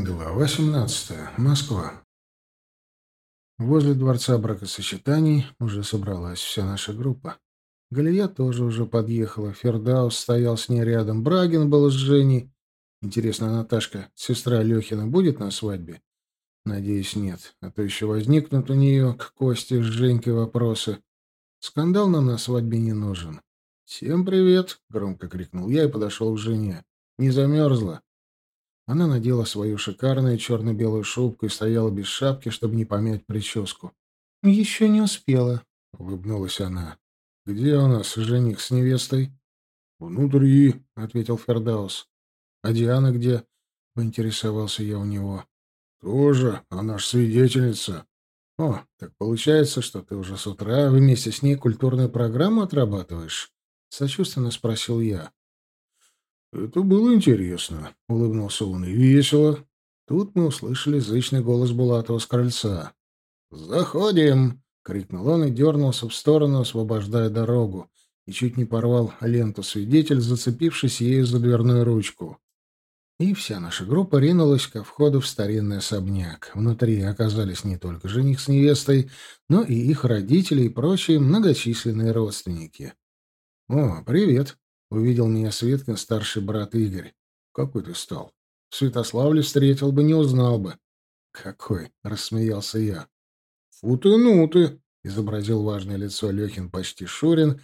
Глава 17. Москва. Возле дворца бракосочетаний уже собралась вся наша группа. Галия тоже уже подъехала. Фердаус стоял с ней рядом. Брагин был с Женей. Интересно, Наташка, сестра Лехина, будет на свадьбе? Надеюсь, нет. А то еще возникнут у нее к Косте с Женькой вопросы. Скандал нам на свадьбе не нужен. «Всем привет!» — громко крикнул я и подошел к жене. «Не замерзла?» Она надела свою шикарную черно-белую шубку и стояла без шапки, чтобы не помять прическу. «Еще не успела», — улыбнулась она. «Где у нас жених с невестой?» «Внутри», — ответил Фердаус. «А Диана где?» — поинтересовался я у него. «Тоже, она ж свидетельница». «О, так получается, что ты уже с утра вместе с ней культурную программу отрабатываешь?» — сочувственно спросил я. «Это было интересно», — улыбнулся он, — «и весело». Тут мы услышали зычный голос Булатова с крыльца. «Заходим!» — крикнул он и дернулся в сторону, освобождая дорогу, и чуть не порвал ленту свидетель, зацепившись ею за дверную ручку. И вся наша группа ринулась ко входу в старинный особняк. Внутри оказались не только жених с невестой, но и их родители и прочие многочисленные родственники. «О, привет!» Увидел меня Светкин старший брат Игорь. Какой ты стал? Святославле встретил бы, не узнал бы. Какой? Рассмеялся я. Фу ты, ну ты! Изобразил важное лицо Лехин почти Шурин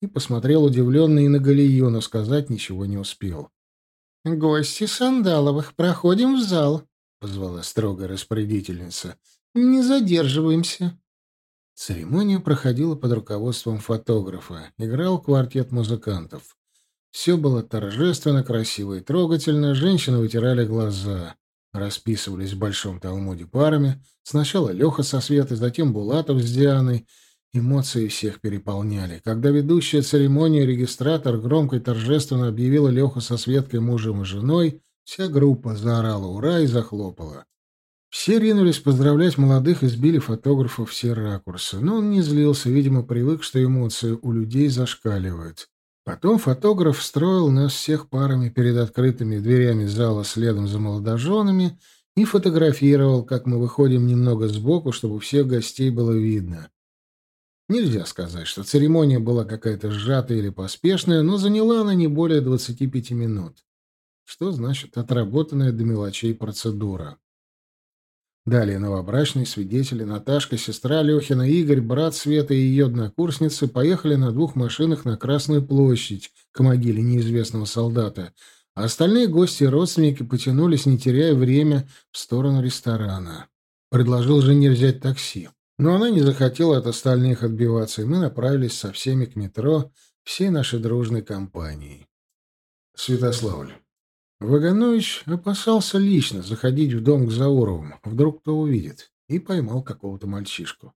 и посмотрел удивленно и на Галию, но сказать ничего не успел. «Гости Сандаловых, проходим в зал», — позвала строгая распорядительница. «Не задерживаемся». Церемония проходила под руководством фотографа. Играл квартет музыкантов. Все было торжественно, красиво и трогательно, женщины вытирали глаза, расписывались в большом талмуде парами. Сначала Леха со Светой, затем Булатов с Дианой. Эмоции всех переполняли. Когда ведущая церемонию регистратор громко и торжественно объявила Леху со Светкой мужем и женой, вся группа заорала «Ура!» и захлопала. Все ринулись поздравлять молодых и сбили фотографов все ракурсы, но он не злился, видимо, привык, что эмоции у людей зашкаливают. Потом фотограф строил нас всех парами перед открытыми дверями зала следом за молодоженами и фотографировал, как мы выходим немного сбоку, чтобы всех гостей было видно. Нельзя сказать, что церемония была какая-то сжатая или поспешная, но заняла она не более 25 минут. Что значит отработанная до мелочей процедура? Далее новобрачные свидетели Наташка, сестра Лехина, Игорь, брат Света и ее однокурсницы поехали на двух машинах на Красную площадь к могиле неизвестного солдата, а остальные гости и родственники потянулись, не теряя время, в сторону ресторана. Предложил жене взять такси. Но она не захотела от остальных отбиваться, и мы направились со всеми к метро, всей нашей дружной компанией. Святославль. Ваганович опасался лично заходить в дом к Зауровым, вдруг кто увидит, и поймал какого-то мальчишку.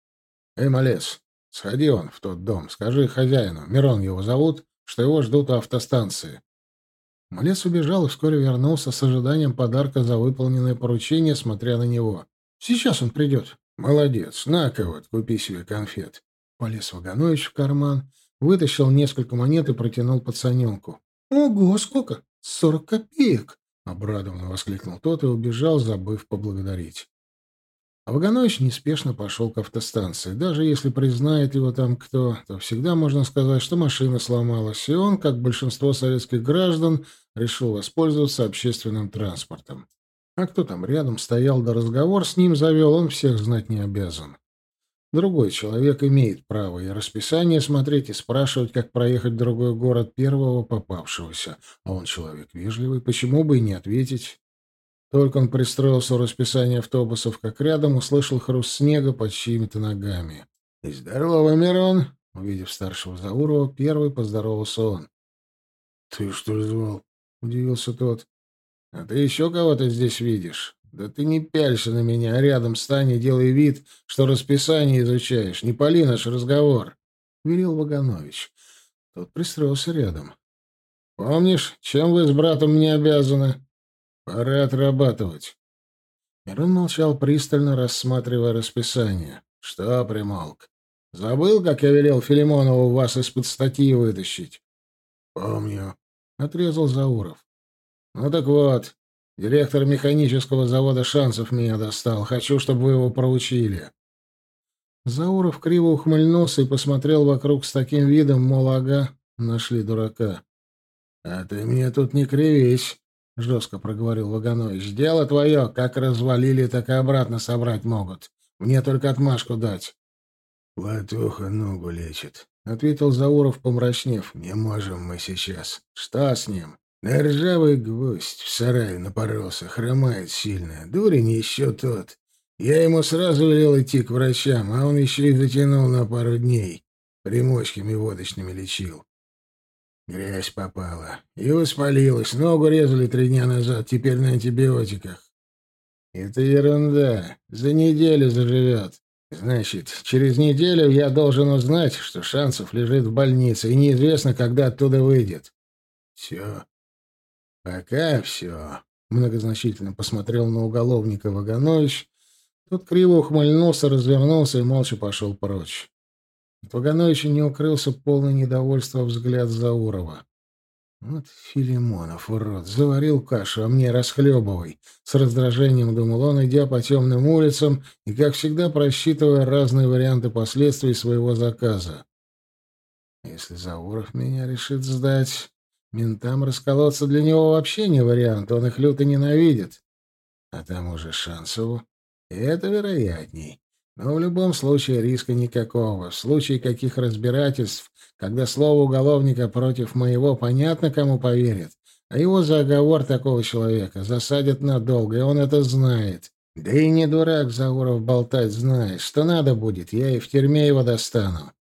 — Эй, малец, сходи он в тот дом, скажи хозяину, Мирон его зовут, что его ждут у автостанции. Малец убежал и вскоре вернулся с ожиданием подарка за выполненное поручение, смотря на него. — Сейчас он придет. — Молодец, на-ка вот, купи себе конфет. Полез Ваганович в карман, вытащил несколько монет и протянул пацаненку. — Ого, сколько! «Сорок копеек!» — обрадованно воскликнул тот и убежал, забыв поблагодарить. А Ваганович неспешно пошел к автостанции. Даже если признает его там кто, то всегда можно сказать, что машина сломалась, и он, как большинство советских граждан, решил воспользоваться общественным транспортом. А кто там рядом стоял да разговор с ним завел, он всех знать не обязан. Другой человек имеет право и расписание смотреть, и спрашивать, как проехать в другой город первого попавшегося. А он человек вежливый, почему бы и не ответить? Только он пристроился у расписания автобусов, как рядом услышал хруст снега под чьими-то ногами. — Здорово, Мирон! — увидев старшего Заурова, первый поздоровался он. — Ты что ли звал? — удивился тот. — А ты еще кого-то здесь видишь? «Да ты не пялься на меня, а рядом стань и делай вид, что расписание изучаешь. Не пали наш разговор», — велел Ваганович. Тот пристроился рядом. «Помнишь, чем вы с братом мне обязаны? Пора отрабатывать». Мирон молчал пристально, рассматривая расписание. «Что, примолк? Забыл, как я велел Филимонову вас из-под статьи вытащить?» «Помню», — отрезал Зауров. «Ну так вот, Директор механического завода «Шансов» меня достал. Хочу, чтобы вы его проучили». Зауров криво ухмыльнулся и посмотрел вокруг с таким видом, мол, ага, нашли дурака. «А ты мне тут не кривись», — жестко проговорил Ваганович. «Дело твое, как развалили, так и обратно собрать могут. Мне только отмашку дать». «Платуха ногу лечит», — ответил Зауров, помрачнев. «Не можем мы сейчас. Что с ним?» «На ржавый гвоздь в сарае напоролся, хромает сильно. Дурень еще тот. Я ему сразу велел идти к врачам, а он еще и затянул на пару дней. Примочками водочными лечил. Грязь попала. И воспалилась. Ногу резали три дня назад, теперь на антибиотиках. Это ерунда. За неделю заживет. Значит, через неделю я должен узнать, что Шансов лежит в больнице, и неизвестно, когда оттуда выйдет. Все. Пока все. Многозначительно посмотрел на уголовника Ваганович, Тот криво ухмыльнулся, развернулся и молча пошел прочь. От Вагановича не укрылся полный недовольства взгляд Заурова. Вот Филимонов, урод, заварил кашу, а мне расхлебывай. С раздражением думал он, идя по темным улицам и, как всегда, просчитывая разные варианты последствий своего заказа. Если Зауров меня решит сдать, ментам расколоться для него вообще не вариант, он их люто ненавидит. А там уже Шансову это вероятней. Но в любом случае риска никакого. В случае каких разбирательств, когда слово уголовника против моего, понятно, кому поверит. А его за оговор такого человека засадят надолго, и он это знает. Да и не дурак Зауров болтать знает. Что надо будет, я и в тюрьме его достану.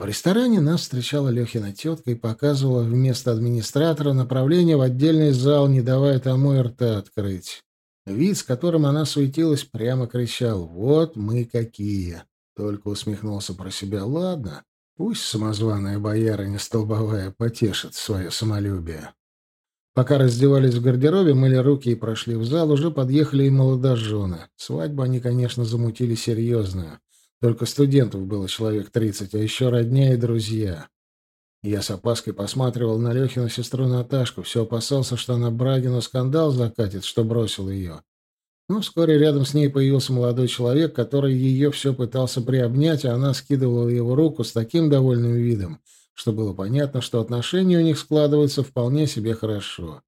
В ресторане нас встречала Лехина тетка и показывала вместо администратора направление в отдельный зал, не давая тому и рта открыть. Вид, с которым она суетилась, прямо кричал «Вот мы какие!» Только усмехнулся про себя «Ладно, пусть самозваная боярыня столбовая потешит свое самолюбие». Пока раздевались в гардеробе, мыли руки и прошли в зал, уже подъехали и молодожены. Свадьбу они, конечно, замутили серьезную. Только студентов было человек тридцать, а еще родня и друзья. Я с опаской посматривал на Лехину сестру Наташку, все опасался, что она Брагину скандал закатит, что бросил ее. Но вскоре рядом с ней появился молодой человек, который ее все пытался приобнять, а она скидывала его руку с таким довольным видом, что было понятно, что отношения у них складываются вполне себе хорошо.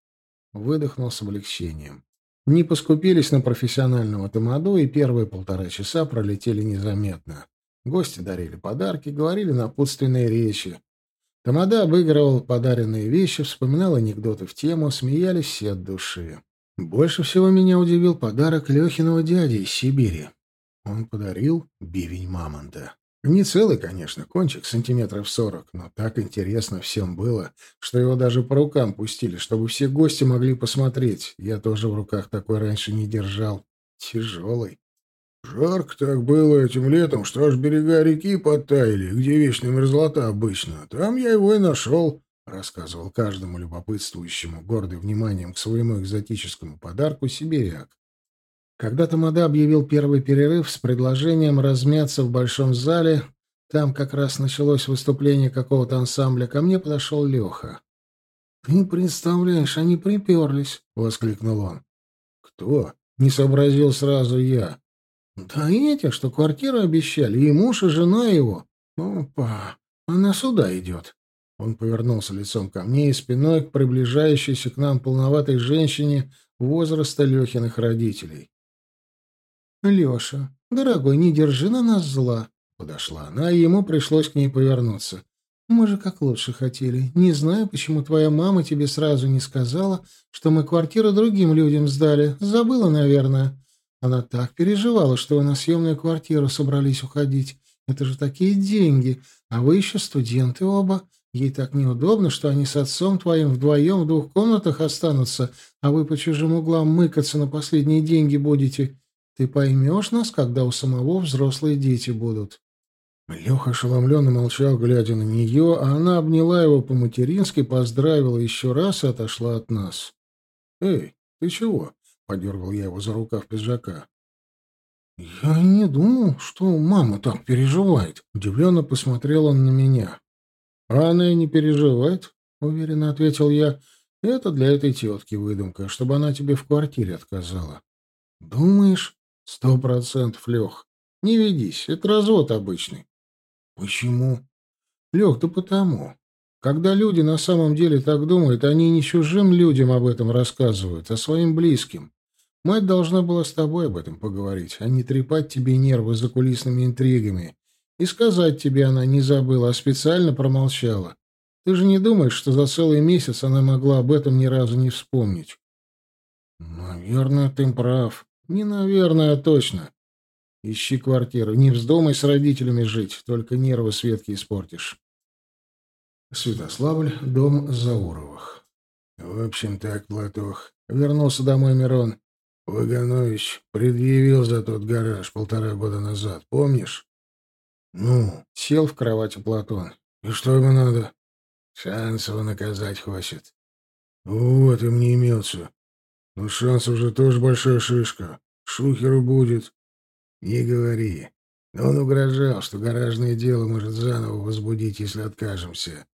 Выдохнул с облегчением. Не поскупились на профессионального тамаду, и первые полтора часа пролетели незаметно. Гости дарили подарки, говорили напутственные речи. Тамада обыгрывал подаренные вещи, вспоминал анекдоты в тему, смеялись все от души. Больше всего меня удивил подарок Лехиного дяди из Сибири. Он подарил бивень мамонта. Не целый, конечно, кончик сантиметров сорок, но так интересно всем было, что его даже по рукам пустили, чтобы все гости могли посмотреть. Я тоже в руках такой раньше не держал. Тяжелый. Жарко так было этим летом, что аж берега реки подтаяли, где вечная мерзлота обычно. Там я его и нашел, — рассказывал каждому любопытствующему, гордый вниманием к своему экзотическому подарку, сибиряк. Когда Тамада объявил первый перерыв с предложением размяться в большом зале, там как раз началось выступление какого-то ансамбля, ко мне подошел Леха. — Ты представляешь, они приперлись, — воскликнул он. — Кто? — не сообразил сразу я. Да эти, что квартиру обещали, и муж, и жена его. Опа, она сюда идет. Он повернулся лицом ко мне и спиной к приближающейся к нам полноватой женщине возраста Лехиных родителей. «Леша, дорогой, не держи на нас зла», — подошла она, и ему пришлось к ней повернуться. «Мы же как лучше хотели. Не знаю, почему твоя мама тебе сразу не сказала, что мы квартиру другим людям сдали. Забыла, наверное. Она так переживала, что вы на съемную квартиру собрались уходить. Это же такие деньги. А вы еще студенты оба. Ей так неудобно, что они с отцом твоим вдвоем в двух комнатах останутся, а вы по чужим углам мыкаться на последние деньги будете. Ты поймешь нас, когда у самого взрослые дети будут. Леха ошеломленно молчал, глядя на нее, а она обняла его по-матерински, поздравила еще раз и отошла от нас. «Эй, ты чего?» Подергал я его за рукав пиджака. «Я не думал, что мама так переживает», — удивленно посмотрел он на меня. «А она и не переживает», — уверенно ответил я. Это для этой тетки выдумка, чтобы она тебе в квартире отказала. Думаешь? Сто процентов, Лех. Не ведись, это развод обычный. Почему? Лех, да потому. Когда люди на самом деле так думают, они не чужим людям об этом рассказывают, а своим близким. Мать должна была с тобой об этом поговорить, а не трепать тебе нервы за кулисными интригами. И сказать тебе она не забыла, а специально промолчала. Ты же не думаешь, что за целый месяц она могла об этом ни разу не вспомнить? Наверное, ты прав. Не наверное, точно. Ищи квартиру. Не вздумай с родителями жить, только нервы Светки испортишь. Святославль, дом Зауровых. В общем так, Платох. Вернулся домой Мирон. Ваганович предъявил за тот гараж полтора года назад, помнишь? Ну, сел в кровати Платон. И что ему надо? Шансова наказать хочет. Вот им не имелся. Но шансов же тоже большая шишка. Шухеру будет. Не говори. Но он угрожал, что гаражное дело может заново возбудить, если откажемся.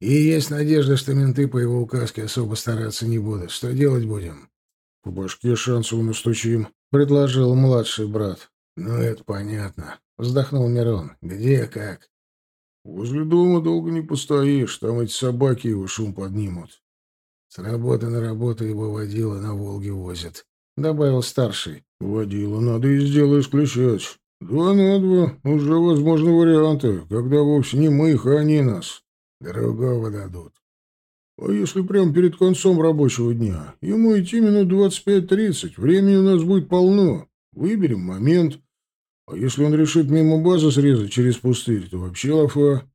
И есть надежда, что менты по его указке особо стараться не будут. Что делать будем? — По башке Шансову настучим, — предложил младший брат. — Ну, это понятно. — вздохнул Мирон. — Где, как? — Возле дома долго не постоишь. Там эти собаки его шум поднимут. — С работы на работу его водила на Волге возят, — добавил старший. — Водила надо из дела исключать. Два на два. Уже возможны варианты, когда вовсе не мы их, а они нас. Другого дадут. А если прямо перед концом рабочего дня? Ему идти минут двадцать пять-тридцать. Времени у нас будет полно. Выберем момент. А если он решит мимо базы срезать через пустырь, то вообще лафа.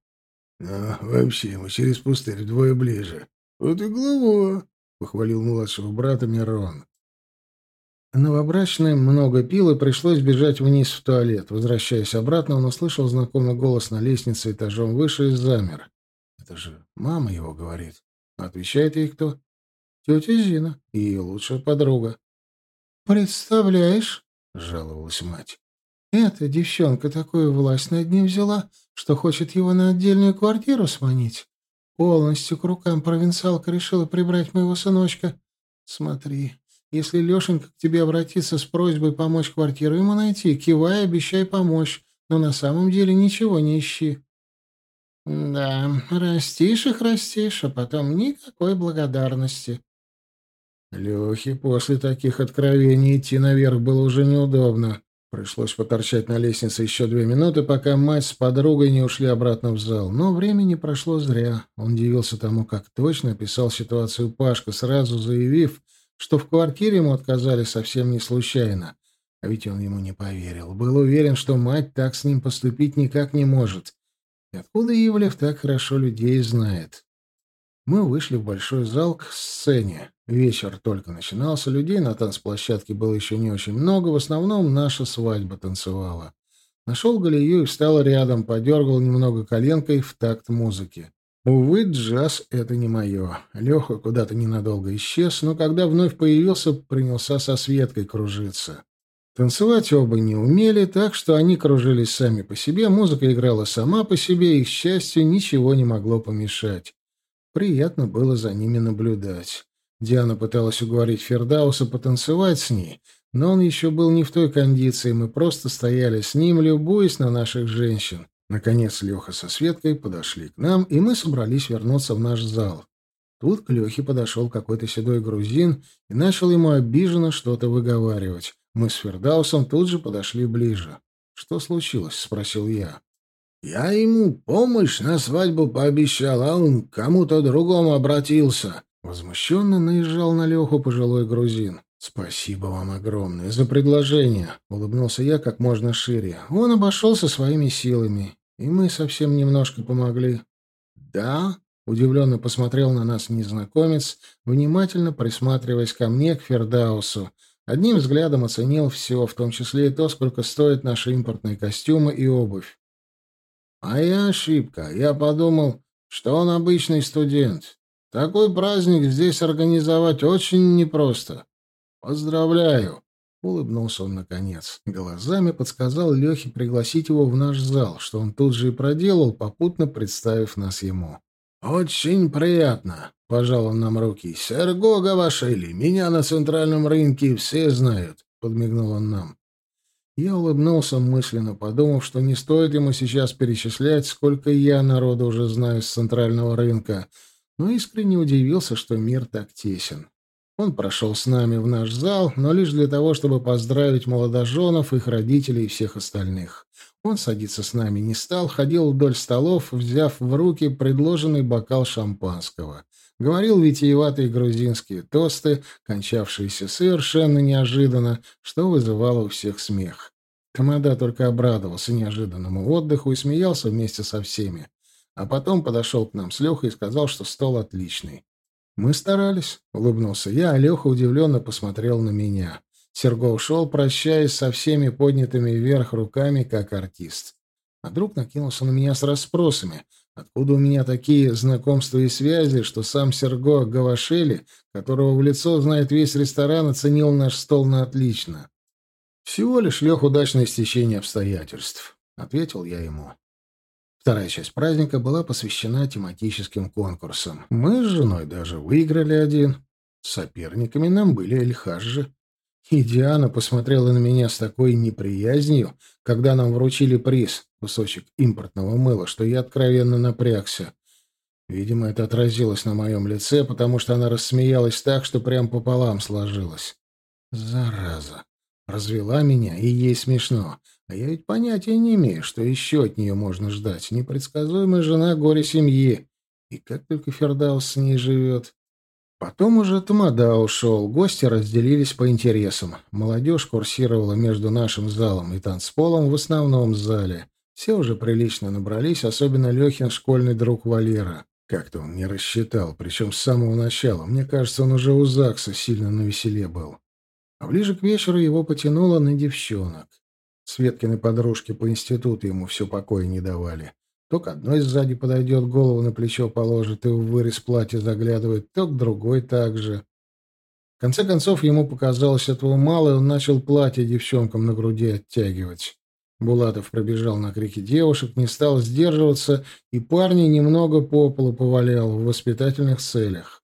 А, вообще, мы через пустырь вдвое ближе. Вот и глава, — похвалил младшего брата Мирон. Новобрачный много пил, и пришлось бежать вниз в туалет. Возвращаясь обратно, он услышал знакомый голос на лестнице этажом выше и замер. Это же мама его говорит. Отвечает ей кто? Тетя Зина, ее лучшая подруга. «Представляешь?» — жаловалась мать. «Эта девчонка такую власть над ним взяла, что хочет его на отдельную квартиру сманить. Полностью к рукам провинциалка решила прибрать моего сыночка. Смотри, если Лешенька к тебе обратится с просьбой помочь квартиру ему найти, кивай, обещай помочь, но на самом деле ничего не ищи. Да, растишь их, растишь, а потом никакой благодарности. Лехе после таких откровений идти наверх было уже неудобно. Пришлось поторчать на лестнице еще две минуты, пока мать с подругой не ушли обратно в зал. Но времени прошло зря. Он удивился тому, как точно описал ситуацию Пашка, сразу заявив, что в квартире ему отказали совсем не случайно. А ведь он ему не поверил. Был уверен, что мать так с ним поступить никак не может. И откуда Ивлев так хорошо людей знает? Мы вышли в большой зал к сцене. Вечер только начинался, людей на танцплощадке было еще не очень много, в основном наша свадьба танцевала. Нашел Галию и встал рядом, подергал немного коленкой в такт музыки. Увы, джаз — это не мое. Леха куда-то ненадолго исчез, но когда вновь появился, принялся со Светкой кружиться. Танцевать оба не умели, так что они кружились сами по себе, музыка играла сама по себе, и, к счастью, ничего не могло помешать. Приятно было за ними наблюдать. Диана пыталась уговорить Фердауса потанцевать с ней, но он еще был не в той кондиции, мы просто стояли с ним, любуясь на наших женщин. Наконец Леха со Светкой подошли к нам, и мы собрались вернуться в наш зал. Тут к Лехе подошел какой-то седой грузин и начал ему обиженно что-то выговаривать. Мы с Фердаусом тут же подошли ближе. «Что случилось?» — спросил я. «Я ему помощь на свадьбу пообещал, а он к кому-то другому обратился». Возмущенно наезжал на Леху пожилой грузин. «Спасибо вам огромное за предложение», — улыбнулся я как можно шире. Он обошелся своими силами, и мы совсем немножко помогли. «Да?» — удивленно посмотрел на нас незнакомец, внимательно присматриваясь ко мне, к Фердаусу, Одним взглядом оценил все, в том числе и то, сколько стоят наши импортные костюмы и обувь. А я ошибка. Я подумал, что он обычный студент. Такой праздник здесь организовать очень непросто. Поздравляю. Улыбнулся он наконец. Глазами подсказал Лехе пригласить его в наш зал, что он тут же и проделал, попутно представив нас ему. «Очень приятно», Пожал он нам руки. «Серго Гавашели, меня на центральном рынке все знают», — подмигнул он нам. Я улыбнулся мысленно, подумав, что не стоит ему сейчас перечислять, сколько я народу уже знаю с центрального рынка, но искренне удивился, что мир так тесен. Он прошел с нами в наш зал, но лишь для того, чтобы поздравить молодоженов, их родителей и всех остальных. Он садиться с нами не стал, ходил вдоль столов, взяв в руки предложенный бокал шампанского. Говорил витиеватые грузинские тосты, кончавшиеся совершенно неожиданно, что вызывало у всех смех. Тамада только обрадовался неожиданному отдыху и смеялся вместе со всеми. А потом подошел к нам с Лехой и сказал, что стол отличный. «Мы старались», — улыбнулся я, а Леха удивленно посмотрел на меня. Серго ушел, прощаясь со всеми поднятыми вверх руками, как артист. А друг накинулся на меня с расспросами. Откуда у меня такие знакомства и связи, что сам Серго Гавашели, которого в лицо знает весь ресторан, оценил наш стол на отлично? «Всего лишь лег удачное стечение обстоятельств», — ответил я ему. Вторая часть праздника была посвящена тематическим конкурсам. Мы с женой даже выиграли один. Соперниками нам были Эльхаджи. И Диана посмотрела на меня с такой неприязнью, когда нам вручили приз, кусочек импортного мыла, что я откровенно напрягся. Видимо, это отразилось на моем лице, потому что она рассмеялась так, что прям пополам сложилась. Зараза. Развела меня, и ей смешно. А я ведь понятия не имею, что еще от нее можно ждать. Непредсказуемая жена горе семьи. И как только Фердаус с ней живет. Потом уже Тамада ушел, гости разделились по интересам. Молодежь курсировала между нашим залом и танцполом в основном зале. Все уже прилично набрались, особенно Лехин школьный друг Валера. Как-то он не рассчитал, причем с самого начала. Мне кажется, он уже у ЗАГСа сильно навеселе был. А ближе к вечеру его потянуло на девчонок. Светкины подружки по институту ему все покоя не давали. То к одной сзади подойдет, голову на плечо положит и в вырез платья заглядывает, то к другой так же. В конце концов, ему показалось этого мало, и он начал платье девчонкам на груди оттягивать. Булатов пробежал на крики девушек, не стал сдерживаться, и парня немного по полу повалял в воспитательных целях.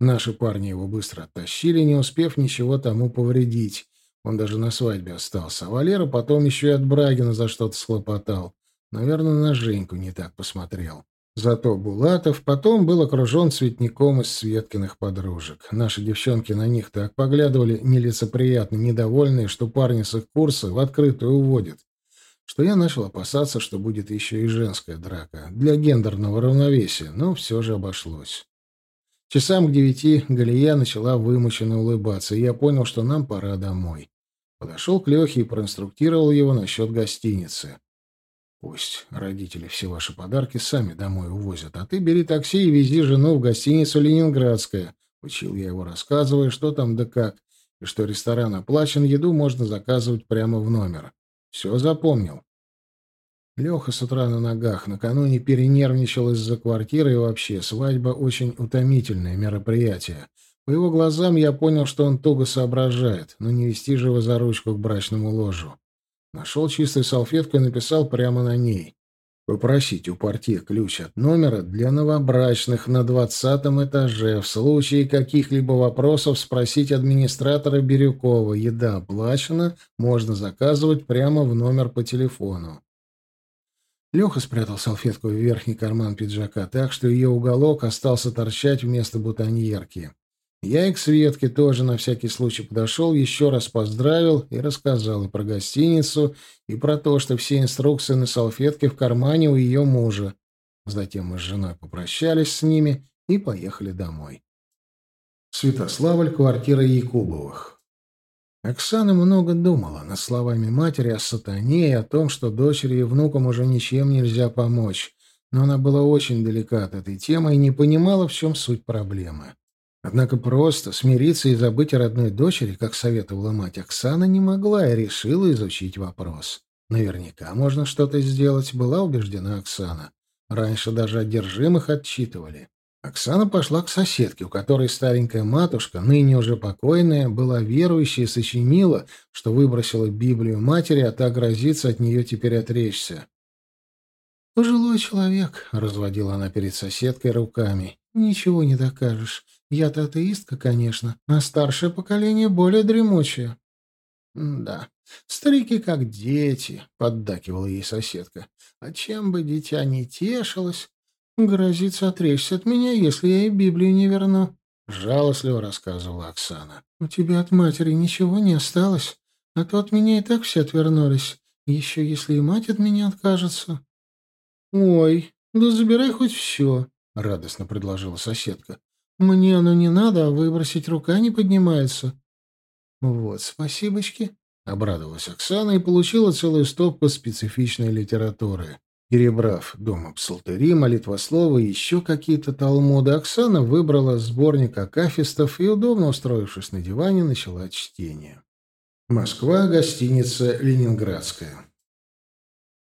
Наши парни его быстро оттащили, не успев ничего тому повредить. Он даже на свадьбе остался. Валера потом еще и от Брагина за что-то схлопотал. Наверное, на Женьку не так посмотрел. Зато Булатов потом был окружен цветником из Светкиных подружек. Наши девчонки на них так поглядывали нелицеприятно, недовольные, что парни с их курса в открытую уводят. Что я начал опасаться, что будет еще и женская драка. Для гендерного равновесия, но все же обошлось. Часам к девяти Галия начала вымученно улыбаться, и я понял, что нам пора домой. Подошел к Лехе и проинструктировал его насчет гостиницы. «Пусть родители все ваши подарки сами домой увозят, а ты бери такси и вези жену в гостиницу «Ленинградская», — учил я его, рассказывая, что там да как, и что ресторан оплачен, еду можно заказывать прямо в номер. Все запомнил. Леха с утра на ногах, накануне перенервничал из-за квартиры и вообще свадьба очень утомительное мероприятие. По его глазам я понял, что он туго соображает, но не вести же его за ручку к брачному ложу. Нашел чистую салфетку и написал прямо на ней. Попросить у портье ключ от номера для новобрачных на двадцатом этаже. В случае каких-либо вопросов спросить администратора Бирюкова. Еда оплачена, можно заказывать прямо в номер по телефону. Леха спрятал салфетку в верхний карман пиджака так, что ее уголок остался торчать вместо бутоньерки. Я и к Светке тоже на всякий случай подошел, еще раз поздравил и рассказал и про гостиницу, и про то, что все инструкции на салфетке в кармане у ее мужа. Затем мы с женой попрощались с ними и поехали домой. Святославль, квартира Якубовых. Оксана много думала над словами матери о сатане и о том, что дочери и внукам уже ничем нельзя помочь, но она была очень далека от этой темы и не понимала, в чем суть проблемы. Однако просто смириться и забыть о родной дочери, как советовала мать Оксана, не могла и решила изучить вопрос. Наверняка можно что-то сделать, была убеждена Оксана. Раньше даже одержимых отчитывали. Оксана пошла к соседке, у которой старенькая матушка, ныне уже покойная, была верующей и сочинила, что выбросила Библию матери, а та грозится от нее теперь отречься. «Пожилой человек», — разводила она перед соседкой руками, Ничего не докажешь. Я-то атеистка, конечно, а старшее поколение более дремучее. Да, старики как дети, поддакивала ей соседка. А чем бы дитя не тешилось, грозится отречься от меня, если я и Библию не верну. Жалостливо рассказывала Оксана. У тебя от матери ничего не осталось, а то от меня и так все отвернулись. Еще если и мать от меня откажется. Ой, да забирай хоть все, радостно предложила соседка. Мне оно не надо, а выбросить рука не поднимается. Вот, спасибочки, обрадовалась Оксана и получила целую стопку специфичной литературы. Перебрав дома псалтыри, молитвословы и еще какие-то талмуды, Оксана выбрала сборник акафистов и, удобно устроившись на диване, начала чтение. Москва, гостиница «Ленинградская».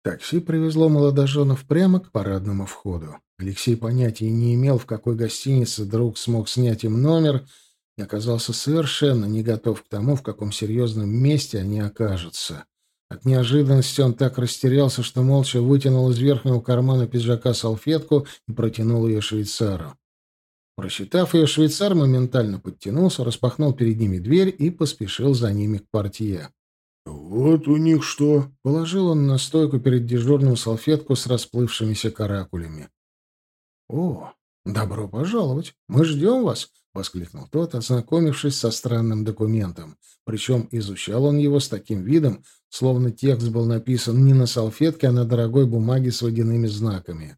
Такси привезло молодоженов прямо к парадному входу. Алексей понятия не имел, в какой гостинице друг смог снять им номер, и оказался совершенно не готов к тому, в каком серьезном месте они окажутся. От неожиданности он так растерялся, что молча вытянул из верхнего кармана пиджака салфетку и протянул ее швейцару. Просчитав ее, швейцар моментально подтянулся, распахнул перед ними дверь и поспешил за ними к портье. «Вот у них что!» — положил он на стойку перед дежурным салфетку с расплывшимися каракулями. «О, добро пожаловать! Мы ждем вас!» — воскликнул тот, ознакомившись со странным документом. Причем изучал он его с таким видом, словно текст был написан не на салфетке, а на дорогой бумаге с водяными знаками.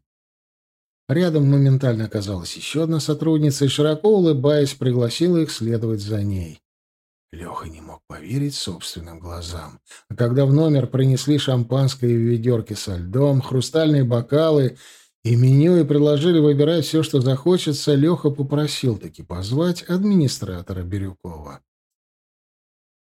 Рядом моментально оказалась еще одна сотрудница и, широко улыбаясь, пригласила их следовать за ней. Леха не мог поверить собственным глазам. А когда в номер принесли шампанское в ведерке со льдом, хрустальные бокалы и меню и предложили выбирать все, что захочется, Леха попросил таки позвать администратора Бирюкова.